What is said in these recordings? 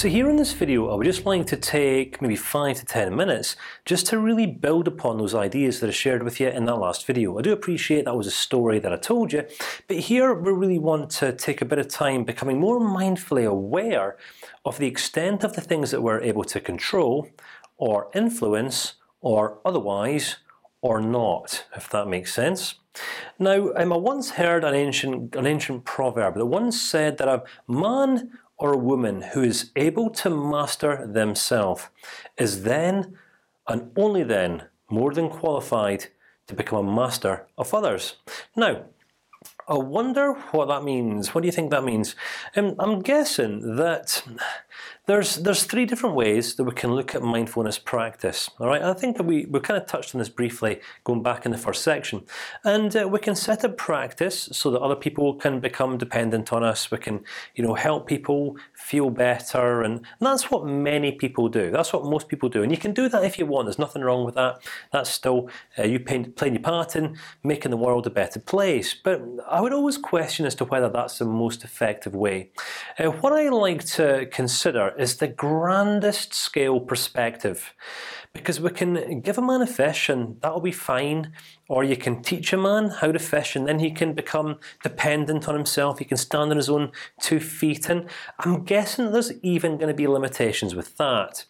So here in this video, I would just like to take maybe five to ten minutes just to really build upon those ideas that I shared with you in that last video. I do appreciate that was a story that I told you, but here we really want to take a bit of time becoming more mindfully aware of the extent of the things that we're able to control, or influence, or otherwise, or not, if that makes sense. Now, um, I once heard an ancient an ancient proverb that once said that a man or a woman who is able to master themselves is then and only then more than qualified to become a master of others. Now, I wonder what that means. What do you think that means? Um, I'm guessing that there's there's three different ways that we can look at mindfulness practice. All right, I think that we we kind of touched on this briefly going back in the first section, and uh, we can set up practice so that other people can become dependent on us. We can you know help people feel better, and, and that's what many people do. That's what most people do, and you can do that if you want. There's nothing wrong with that. That's still uh, you playing your part in making the world a better place. But I would always question as to whether that's the most effective way. Uh, what I like to consider is the grandest scale perspective, because we can give a man a fish and that'll be fine, or you can teach a man how to fish and then he can become dependent on himself. He can stand on his own two feet, and I'm guessing there's even going to be limitations with that.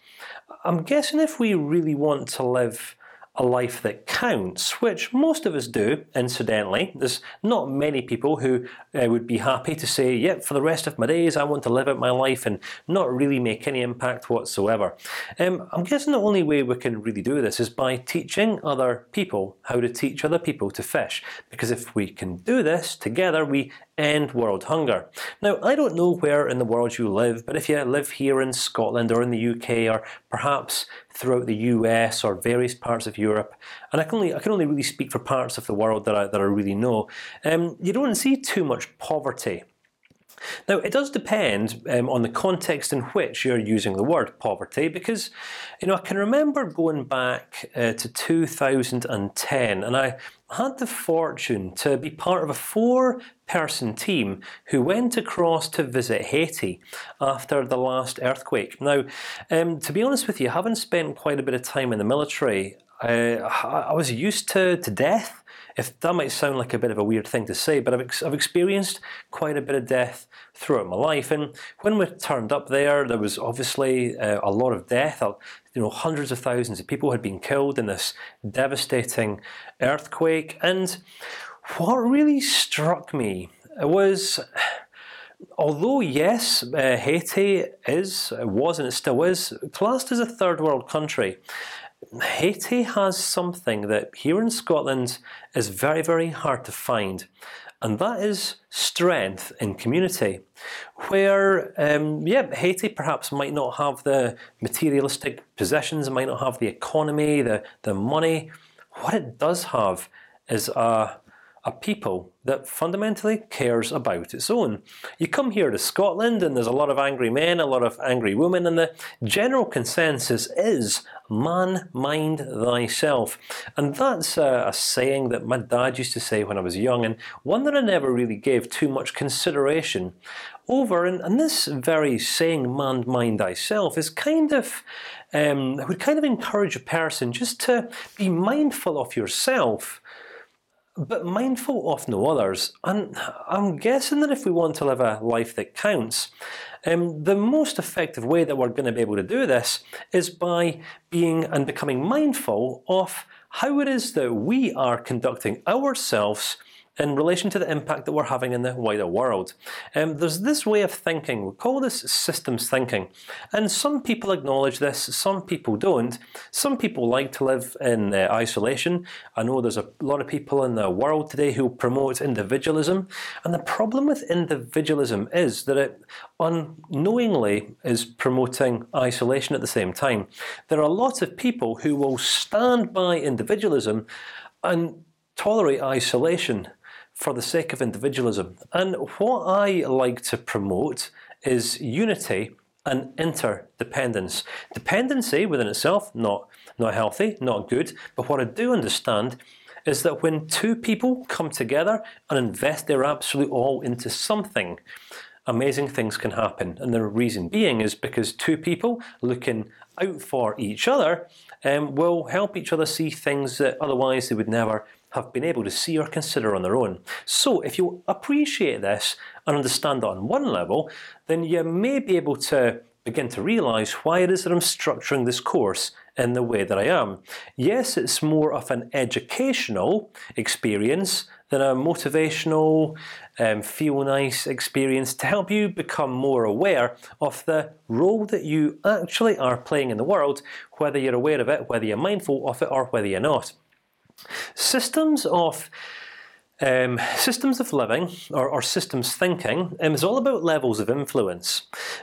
I'm guessing if we really want to live a life that counts, which most of us do. Incidentally, there's not many people who uh, would be happy to say, "Yep, for the rest of my days, I want to live out my life and not really make any impact whatsoever." Um, I'm guessing the only way we can really do this is by teaching other people how to teach other people to fish. Because if we can do this together, we end world hunger. Now, I don't know where in the world you live, but if you live here in Scotland or in the UK or perhaps throughout the US or various parts of Europe, and I can only I can only really speak for parts of the world that I that I really know, um, you don't see too much poverty. Now, it does depend um, on the context in which you're using the word poverty, because you know I can remember going back uh, to 2010, and I had the fortune to be part of a four-person team who went across to visit Haiti after the last earthquake. Now, um, to be honest with you, having spent quite a bit of time in the military, uh, I was used to to death if that might sound like a bit of a weird thing to say, but I've ex I've experienced quite a bit of death throughout my life, and when we turned up there, there was obviously uh, a lot of death. You know, hundreds of thousands of people had been killed in this devastating earthquake, and what really struck me was although yes, uh, Haiti is was and it still is classed as a third world country, Haiti has something that here in Scotland is very, very hard to find, and that is strength in community. Where, um, yeah, Haiti perhaps might not have the materialistic possessions, might not have the economy, the the money. What it does have is a a people that fundamentally cares about its own. You come here to Scotland, and there's a lot of angry men, a lot of angry women, and the general consensus is "Man, mind thyself," and that's a, a saying that my dad used to say when I was young, and one that I never really gave too much consideration over. And, and this very saying, "Man, mind thyself," is kind of um, would kind of encourage a person just to be mindful of yourself but mindful of no others. And I'm guessing that if we want to live a life that counts, um, the most effective way that we're going to be able to do this is by being and becoming mindful of how it is that we are conducting ourselves in relation to the impact that we're having in the wider world. Um, there's this way of thinking. We call this systems thinking, and some people acknowledge this, some people don't. Some people like to live in uh, isolation. I know there's a lot of people in the world today who promote individualism, and the problem with individualism is that it unknowingly is promoting isolation at the same time. There are lots of people who will stand by individualism and tolerate isolation for the sake of individualism. And what I like to promote is unity and interdependence. Dependency within itself not not healthy, not good. But what I do understand is that when two people come together and invest their absolute all into something, amazing things can happen, and the reason being is because two people looking out for each other um, will help each other see things that otherwise they would never have been able to see or consider on their own. So, if you appreciate this and understand it on one level, then you may be able to begin to realize why it is that I'm structuring this course in the way that I am. Yes, it's more of an educational experience than a motivational, um, feel nice experience to help you become more aware of the role that you actually are playing in the world, whether you're aware of it, whether you're mindful of it, or whether you're not. Systems of um, systems of living or, or systems thinking um, is all about levels of influence,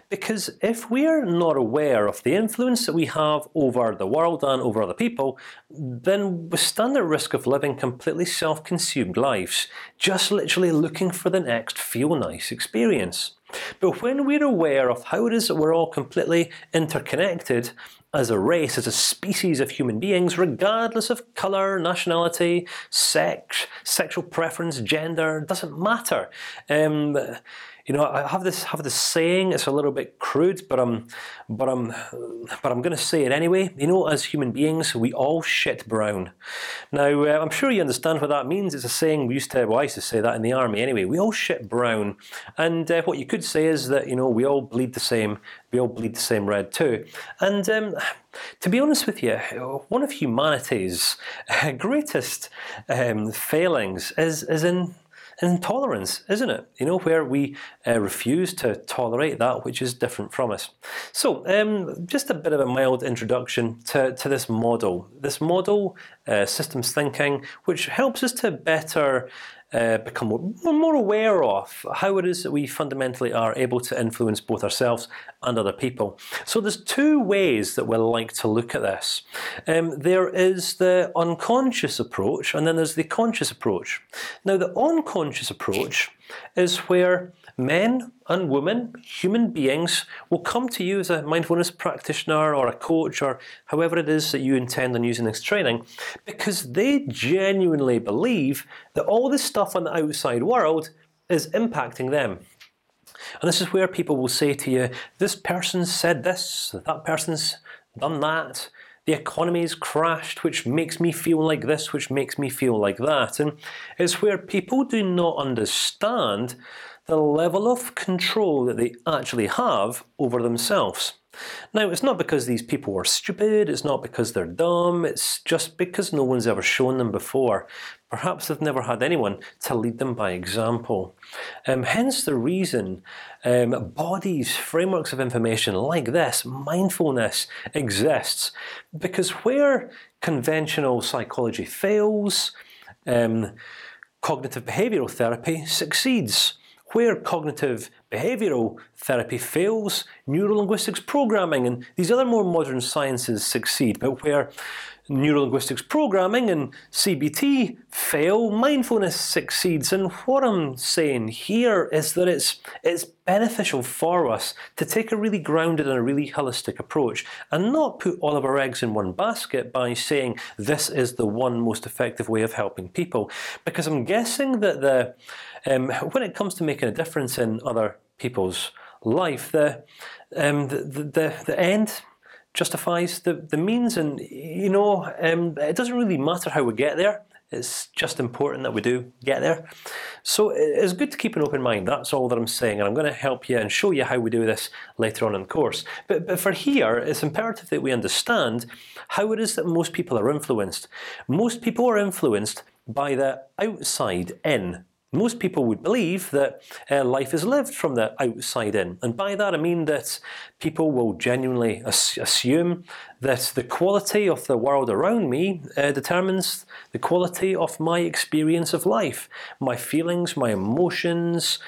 because if we are not aware of the influence that we have over the world and over other people, then we stand at risk of living completely self-consumed lives, just literally looking for the next feel nice experience. But when we're aware of how it is that we're all completely interconnected as a race, as a species of human beings, regardless of color, nationality, sex, sexual preference, gender, doesn't matter. Um, you know, I have this have this saying. It's a little bit crude, but I'm, but I'm, but I'm going to say it anyway. You know, as human beings, we all shit brown. Now, uh, I'm sure you understand what that means. It's a saying we used to. Well, I used to say that in the army anyway. We all shit brown, and uh, what you could say is that you know we all bleed the same. We all bleed the same red too, and. Um, to be honest with you, one of humanity's greatest um, failings is is in intolerance, isn't it? You know, where we uh, refuse to tolerate that which is different from us. So, um, just a bit of a mild introduction to to this model. This model, uh, systems thinking, which helps us to better uh, become more, more aware of how it is that we fundamentally are able to influence both ourselves and other people. So there's two ways that we like to look at this. Um, there is the unconscious approach, and then there's the conscious approach. Now, the unconscious approach is where men and women, human beings, will come to you as a mindfulness practitioner or a coach or however it is that you intend on using this training, because they genuinely believe that all this stuff on the outside world is impacting them. And this is where people will say to you, "This person said this, that person's done that." The economy's crashed, which makes me feel like this, which makes me feel like that, and it's where people do not understand the level of control that they actually have over themselves. Now, it's not because these people are stupid. It's not because they're dumb. It's just because no one's ever shown them before. Perhaps they've never had anyone to lead them by example. Um, hence the reason um, bodies, frameworks of information like this, mindfulness, exists, because where conventional psychology fails, um, cognitive behavioral therapy succeeds. Where cognitive behavioral therapy fails, neurolinguistics programming and these other more modern sciences succeed. But where neurolinguistics programming and CBT fail, mindfulness succeeds. And what I'm saying here is that it's it's beneficial for us to take a really grounded and a really holistic approach, and not put all of our eggs in one basket by saying this is the one most effective way of helping people. Because I'm guessing that the um, when it comes to making a difference in other people's life, the um, the, the the end justifies the the means, and you know um, it doesn't really matter how we get there. It's just important that we do get there. So it's good to keep an open mind. That's all that I'm saying, and I'm going to help you and show you how we do this later on in the course. But, but for here, it's imperative that we understand how it is that most people are influenced. Most people are influenced by the outside in most people would believe that uh, life is lived from the outside in, and by that I mean that people will genuinely as assume that the quality of the world around me uh, determines the quality of my experience of life, my feelings, my emotions,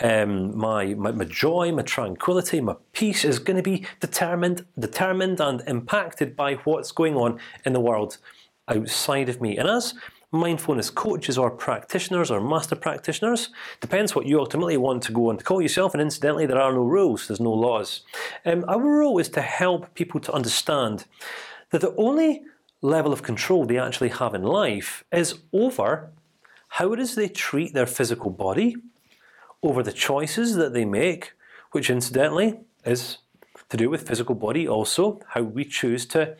um, my, my, my joy, my tranquility, my peace is going to be determined, determined and impacted by what's going on in the world outside of me. And as mindfulness coaches or practitioners or master practitioners. Depends what you ultimately want to go on to call yourself. And incidentally, there are no rules. There's no laws. Um, our role is to help people to understand that the only level of control they actually have in life is over how it is they treat their physical body, over the choices that they make, which incidentally is to do with physical body also, how we choose to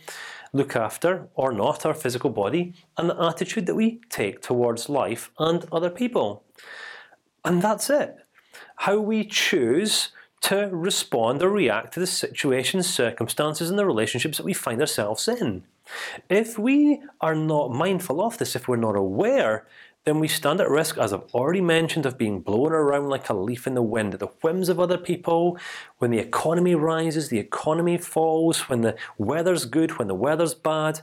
look after or not our physical body, and the attitude that we take towards life and other people. And that's it. How we choose to respond or react to the situations, circumstances, and the relationships that we find ourselves in. If we are not mindful of this, if we're not aware, then we stand at risk, as I've already mentioned, of being blown around like a leaf in the wind at the whims of other people. When the economy rises, the economy falls. When the weather's good, when the weather's bad.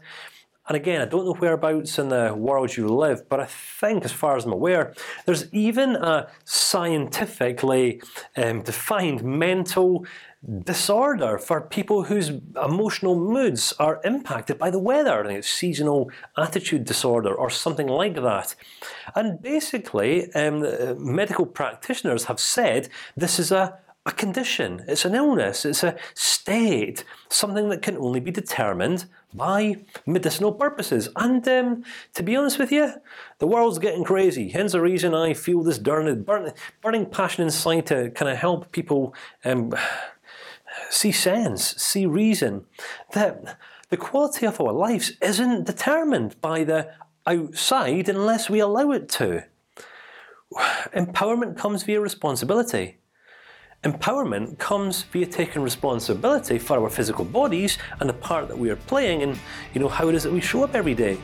And again, I don't know whereabouts in the world you live, but I think, as far as I'm aware, there's even a scientifically um, defined mental disorder for people whose emotional moods are impacted by the weather. It's seasonal attitude disorder or something like that. And basically, um, medical practitioners have said this is a a condition. It's an illness. It's a state. Something that can only be determined by medicinal purposes. And um, to be honest with you, the world's getting crazy. Hence the reason I feel this burning, burning, burning passion inside to kind of help people um, see sense, see reason. That the quality of our lives isn't determined by the outside unless we allow it to. Empowerment comes via responsibility. Empowerment comes via taking responsibility for our physical bodies and the part that we are playing, and you know how it is that we show up every day.